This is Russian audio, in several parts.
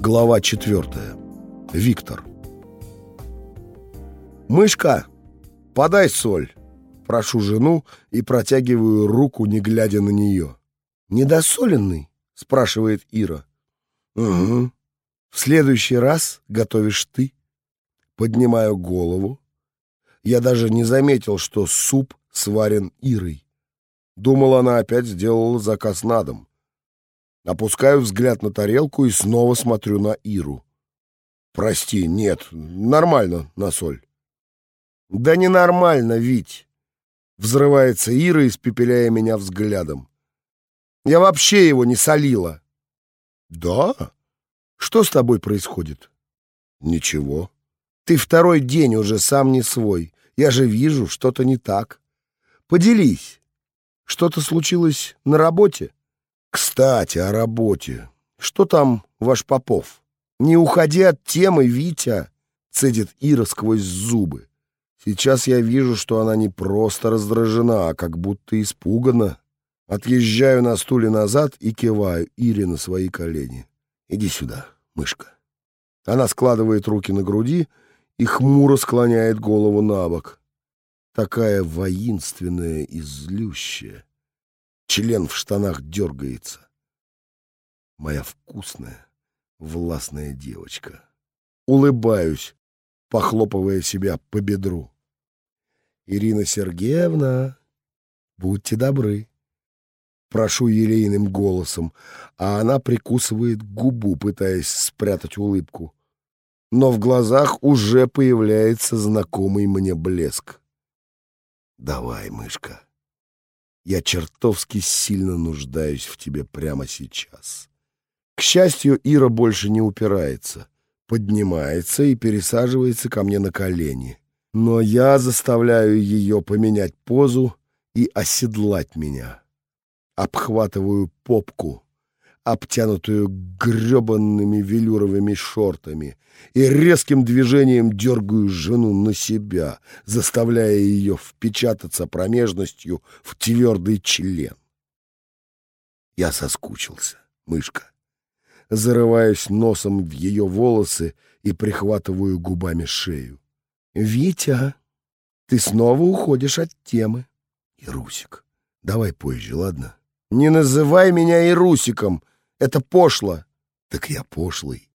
Глава четвертая. Виктор. «Мышка, подай соль!» Прошу жену и протягиваю руку, не глядя на нее. «Недосоленный?» — спрашивает Ира. «Угу. В следующий раз готовишь ты». Поднимаю голову. Я даже не заметил, что суп сварен Ирой. Думал, она опять сделала заказ на дом. Опускаю взгляд на тарелку и снова смотрю на Иру. Прости, нет, нормально на соль. Да ненормально, Вить. Взрывается Ира, испепеляя меня взглядом. Я вообще его не солила. Да? Что с тобой происходит? Ничего. Ты второй день уже сам не свой. Я же вижу, что-то не так. Поделись. Что-то случилось на работе? Кстати, о работе. Что там ваш Попов? Не уходи от темы, Витя, цедит Ира сквозь зубы. Сейчас я вижу, что она не просто раздражена, а как будто испугана. Отъезжаю на стуле назад и киваю Ире на свои колени. Иди сюда, мышка. Она складывает руки на груди и хмуро склоняет голову на бок. Такая воинственная и злющая. Член в штанах дергается. Моя вкусная, властная девочка. Улыбаюсь, похлопывая себя по бедру. Ирина Сергеевна, будьте добры. Прошу елейным голосом, а она прикусывает губу, пытаясь спрятать улыбку. Но в глазах уже появляется знакомый мне блеск. Давай, мышка. Я чертовски сильно нуждаюсь в тебе прямо сейчас. К счастью, Ира больше не упирается, поднимается и пересаживается ко мне на колени. Но я заставляю ее поменять позу и оседлать меня. Обхватываю попку, обтянутую гребанными велюровыми шортами, и резким движением дергаю жену на себя, заставляя ее впечататься промежностью в твердый член. Я соскучился, мышка. Зарываюсь носом в ее волосы и прихватываю губами шею. «Витя, ты снова уходишь от темы». «Ирусик, давай позже, ладно?» «Не называй меня Ирусиком, это пошло». «Так я пошлый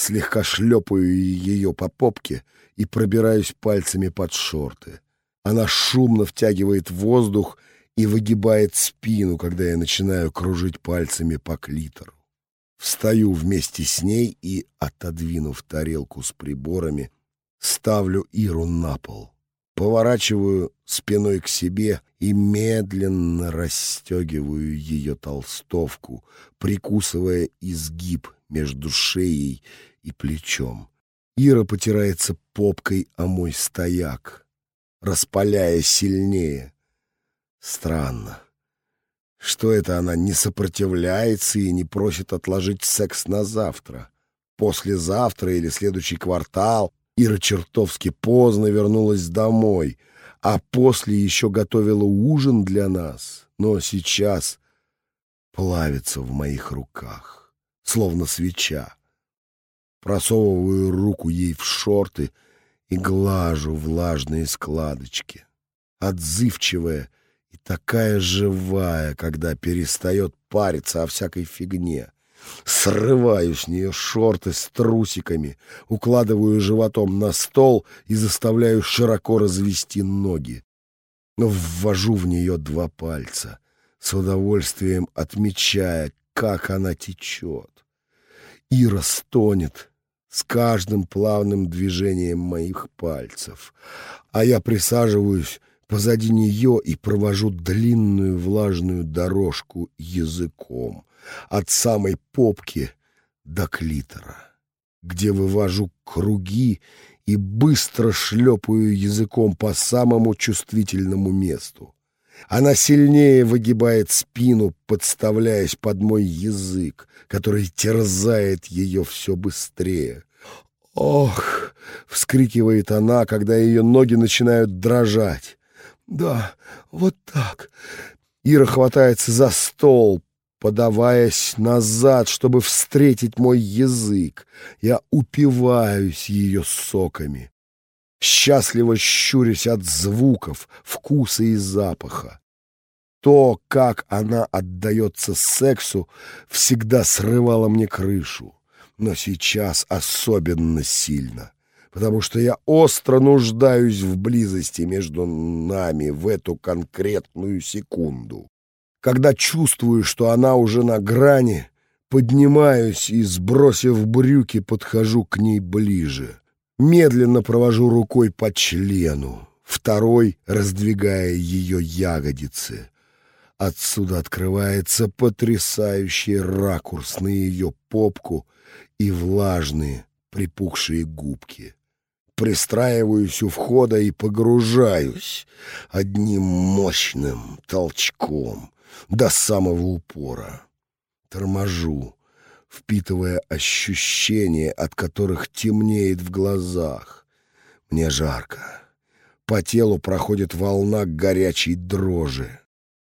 слегка шлепаю ее по попке и пробираюсь пальцами под шорты. Она шумно втягивает воздух и выгибает спину, когда я начинаю кружить пальцами по клитору. Встаю вместе с ней и, отодвинув тарелку с приборами, ставлю Иру на пол. Поворачиваю спиной к себе и медленно расстегиваю ее толстовку, прикусывая изгиб между шеей и плечом. Ира потирается попкой о мой стояк, распаляя сильнее. Странно. Что это она не сопротивляется и не просит отложить секс на завтра? Послезавтра или следующий квартал Ира чертовски поздно вернулась домой, а после еще готовила ужин для нас, но сейчас плавится в моих руках, словно свеча. Просовываю руку ей в шорты и глажу влажные складочки. Отзывчивая и такая живая, когда перестает париться о всякой фигне. Срываю с нее шорты с трусиками, укладываю животом на стол и заставляю широко развести ноги. Ввожу в нее два пальца, с удовольствием отмечая, как она течет. Ира стонет, с каждым плавным движением моих пальцев, а я присаживаюсь позади нее и провожу длинную влажную дорожку языком от самой попки до клитора, где вывожу круги и быстро шлепаю языком по самому чувствительному месту. Она сильнее выгибает спину, подставляясь под мой язык, который терзает ее все быстрее. «Ох!» — вскрикивает она, когда ее ноги начинают дрожать. «Да, вот так». Ира хватается за стол, подаваясь назад, чтобы встретить мой язык. Я упиваюсь ее соками, счастливо щурясь от звуков, вкуса и запаха. То, как она отдается сексу, всегда срывало мне крышу, но сейчас особенно сильно, потому что я остро нуждаюсь в близости между нами в эту конкретную секунду. Когда чувствую, что она уже на грани, поднимаюсь и, сбросив брюки, подхожу к ней ближе. Медленно провожу рукой по члену, второй раздвигая ее ягодицы — Отсюда открывается потрясающий ракурс на ее попку и влажные припухшие губки. Пристраиваюсь у входа и погружаюсь одним мощным толчком до самого упора. Торможу, впитывая ощущения, от которых темнеет в глазах. Мне жарко. По телу проходит волна горячей дрожи.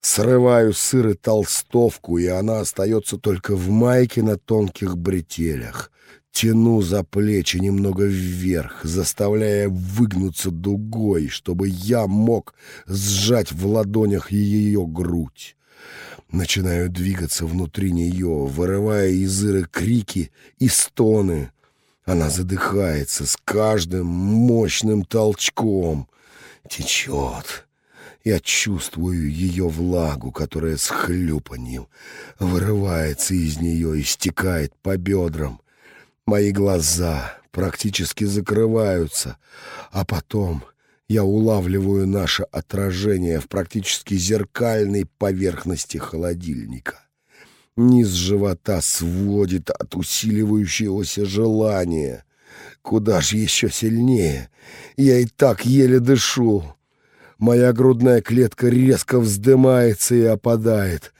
Срываю сыр и толстовку, и она остается только в майке на тонких бретелях. Тяну за плечи немного вверх, заставляя выгнуться дугой, чтобы я мог сжать в ладонях ее грудь. Начинаю двигаться внутри нее, вырывая из Иры крики и стоны. Она задыхается с каждым мощным толчком. Течет. Я чувствую ее влагу, которая с хлюпаньем вырывается из нее и стекает по бедрам. Мои глаза практически закрываются, а потом я улавливаю наше отражение в практически зеркальной поверхности холодильника. Низ живота сводит от усиливающегося желания. Куда же еще сильнее? Я и так еле дышу. Моя грудная клетка резко вздымается и опадает,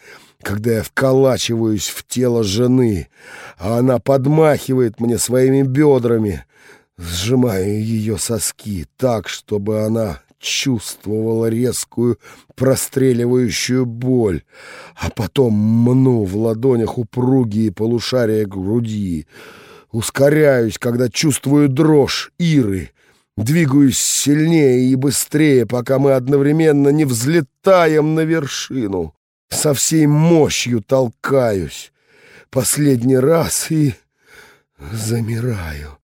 когда я вколачиваюсь в тело жены, а она подмахивает мне своими бедрами. Сжимаю ее соски так, чтобы она чувствовала резкую простреливающую боль, а потом мну в ладонях упругие полушария груди. Ускоряюсь, когда чувствую дрожь Иры — Двигаюсь сильнее и быстрее, пока мы одновременно не взлетаем на вершину. Со всей мощью толкаюсь. Последний раз и замираю.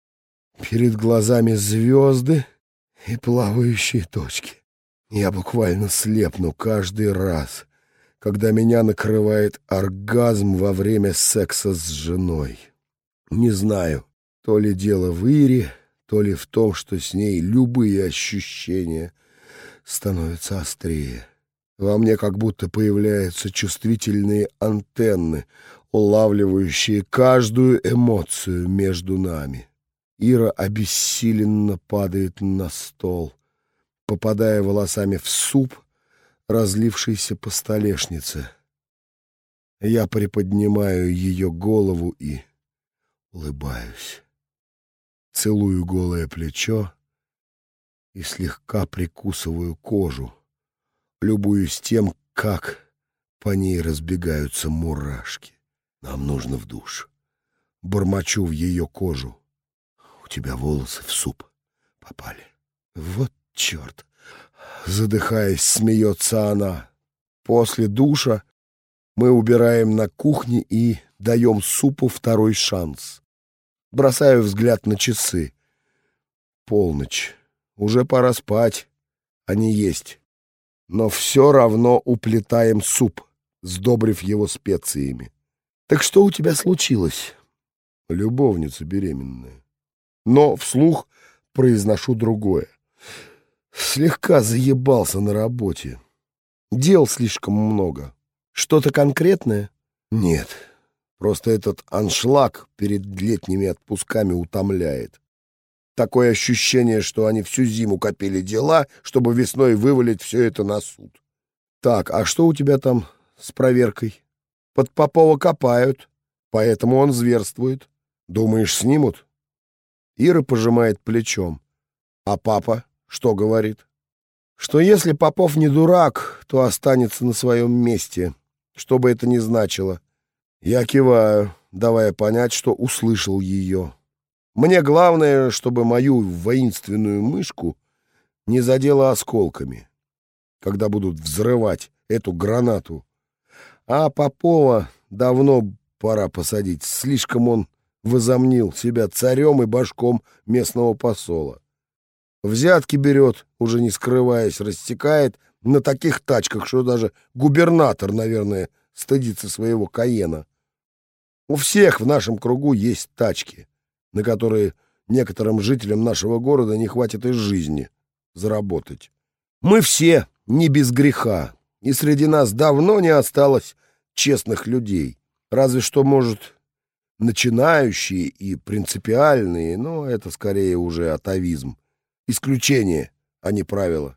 Перед глазами звезды и плавающие точки. Я буквально слепну каждый раз, когда меня накрывает оргазм во время секса с женой. Не знаю, то ли дело в Ире, то ли в том, что с ней любые ощущения становятся острее. Во мне как будто появляются чувствительные антенны, улавливающие каждую эмоцию между нами. Ира обессиленно падает на стол, попадая волосами в суп, разлившийся по столешнице. Я приподнимаю ее голову и улыбаюсь целую голое плечо и слегка прикусываю кожу, любуюсь тем, как по ней разбегаются мурашки. Нам нужно в душ. Бормочу в ее кожу. У тебя волосы в суп попали. Вот черт! Задыхаясь, смеется она. После душа мы убираем на кухне и даем супу второй шанс. Бросаю взгляд на часы. Полночь. Уже пора спать, а не есть. Но все равно уплетаем суп, сдобрив его специями. Так что у тебя случилось? Любовница беременная. Но вслух произношу другое. Слегка заебался на работе. Дел слишком много. Что-то конкретное? Нет. Просто этот аншлаг перед летними отпусками утомляет. Такое ощущение, что они всю зиму копили дела, чтобы весной вывалить все это на суд. Так, а что у тебя там с проверкой? Под Попова копают, поэтому он зверствует. Думаешь, снимут? Ира пожимает плечом. А папа что говорит? Что если Попов не дурак, то останется на своем месте, что бы это ни значило — Я киваю, давая понять, что услышал ее. Мне главное, чтобы мою воинственную мышку не задело осколками, когда будут взрывать эту гранату. А Попова давно пора посадить. Слишком он возомнил себя царем и башком местного посола. Взятки берет, уже не скрываясь, растекает на таких тачках, что даже губернатор, наверное, стыдится своего Каена. У всех в нашем кругу есть тачки, на которые некоторым жителям нашего города не хватит и жизни заработать. Мы все не без греха, и среди нас давно не осталось честных людей. Разве что, может, начинающие и принципиальные, но это скорее уже атовизм. Исключение, а не правило.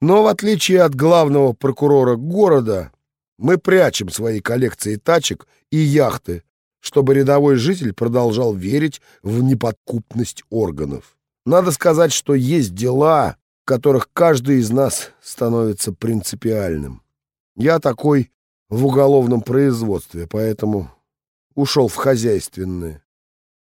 Но в отличие от главного прокурора города, мы прячем свои коллекции тачек и яхты, чтобы рядовой житель продолжал верить в неподкупность органов. Надо сказать, что есть дела, в которых каждый из нас становится принципиальным. Я такой в уголовном производстве, поэтому ушел в хозяйственное.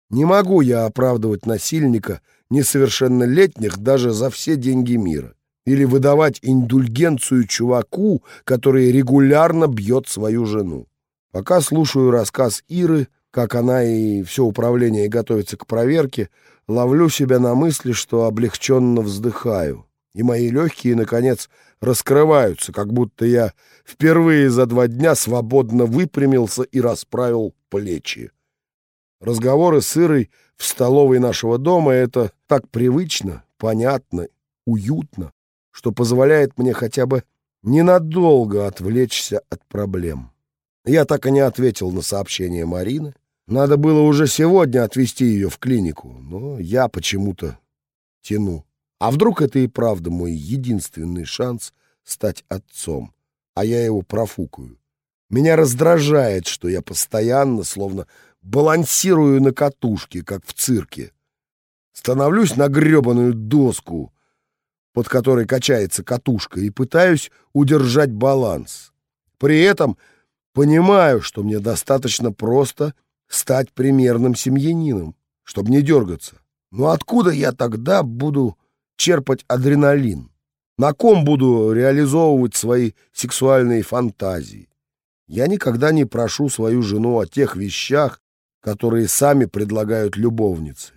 Не могу я оправдывать насильника несовершеннолетних даже за все деньги мира или выдавать индульгенцию чуваку, который регулярно бьет свою жену. Пока слушаю рассказ Иры, как она и все управление готовится к проверке, ловлю себя на мысли, что облегченно вздыхаю, и мои легкие, наконец, раскрываются, как будто я впервые за два дня свободно выпрямился и расправил плечи. Разговоры с Ирой в столовой нашего дома — это так привычно, понятно, уютно, что позволяет мне хотя бы ненадолго отвлечься от проблем. Я так и не ответил на сообщение Марины. Надо было уже сегодня отвезти ее в клинику, но я почему-то тяну. А вдруг это и правда мой единственный шанс стать отцом, а я его профукаю? Меня раздражает, что я постоянно, словно балансирую на катушке, как в цирке. Становлюсь на гребаную доску, под которой качается катушка, и пытаюсь удержать баланс. При этом понимаю, что мне достаточно просто стать примерным семьянином, чтобы не дергаться. Но откуда я тогда буду черпать адреналин? На ком буду реализовывать свои сексуальные фантазии? Я никогда не прошу свою жену о тех вещах, которые сами предлагают любовницы.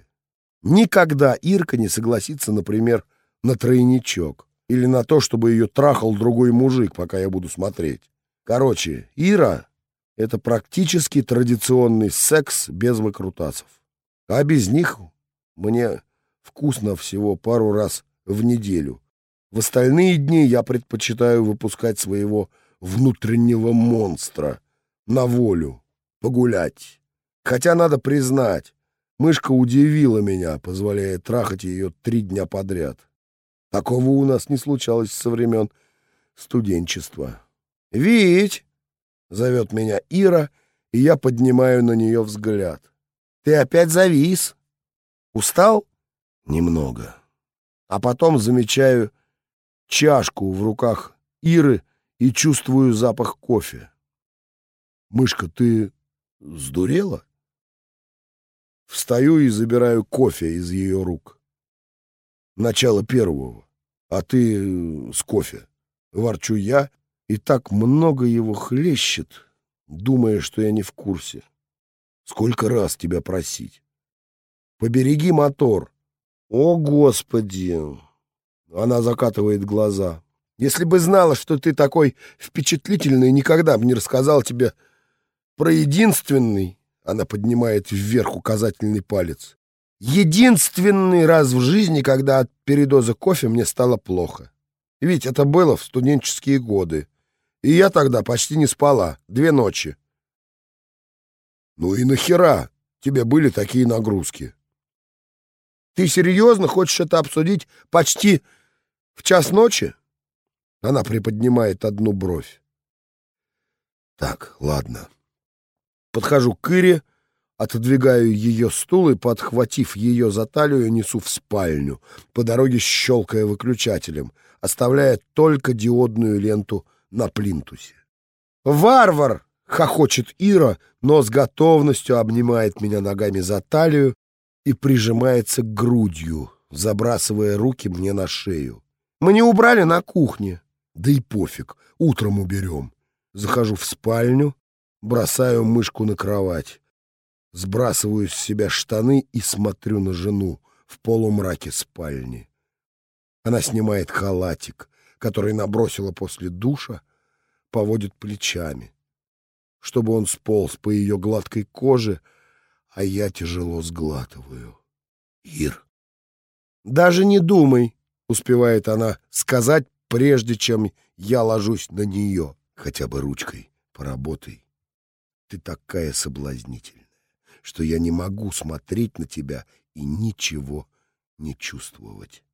Никогда Ирка не согласится, например, на тройничок или на то, чтобы ее трахал другой мужик, пока я буду смотреть. Короче, Ира — это практически традиционный секс без выкрутасов. А без них мне вкусно всего пару раз в неделю. В остальные дни я предпочитаю выпускать своего внутреннего монстра на волю, погулять. Хотя, надо признать, мышка удивила меня, позволяя трахать ее три дня подряд. Такого у нас не случалось со времен студенчества. «Вить!» — зовет меня Ира, и я поднимаю на нее взгляд. «Ты опять завис. Устал?» «Немного». А потом замечаю чашку в руках Иры и чувствую запах кофе. «Мышка, ты сдурела?» Встаю и забираю кофе из ее рук. Начало первого, а ты с кофе. Ворчу я, и так много его хлещет, думая, что я не в курсе. Сколько раз тебя просить? Побереги мотор. О, Господи! Она закатывает глаза. Если бы знала, что ты такой впечатлительный, никогда бы не рассказал тебе про единственный, она поднимает вверх указательный палец, единственный раз в жизни, когда от передоза кофе мне стало плохо. Ведь это было в студенческие годы. И я тогда почти не спала, две ночи. Ну и нахера тебе были такие нагрузки? Ты серьезно хочешь это обсудить почти в час ночи? Она приподнимает одну бровь. Так, ладно. Подхожу к Ире, отодвигаю ее стул и, подхватив ее за талию, несу в спальню, по дороге щелкая выключателем, оставляя только диодную ленту на плинтусе. «Варвар!» Хохочет Ира, но с готовностью обнимает меня ногами за талию и прижимается к грудью, забрасывая руки мне на шею. Мы не убрали на кухне. Да и пофиг, утром уберем. Захожу в спальню, бросаю мышку на кровать. Сбрасываю с себя штаны и смотрю на жену в полумраке спальни. Она снимает халатик, который набросила после душа, поводит плечами, чтобы он сполз по ее гладкой коже, а я тяжело сглатываю. Ир. «Даже не думай», — успевает она сказать, прежде чем я ложусь на нее. Хотя бы ручкой поработай. Ты такая соблазнительная, что я не могу смотреть на тебя и ничего не чувствовать.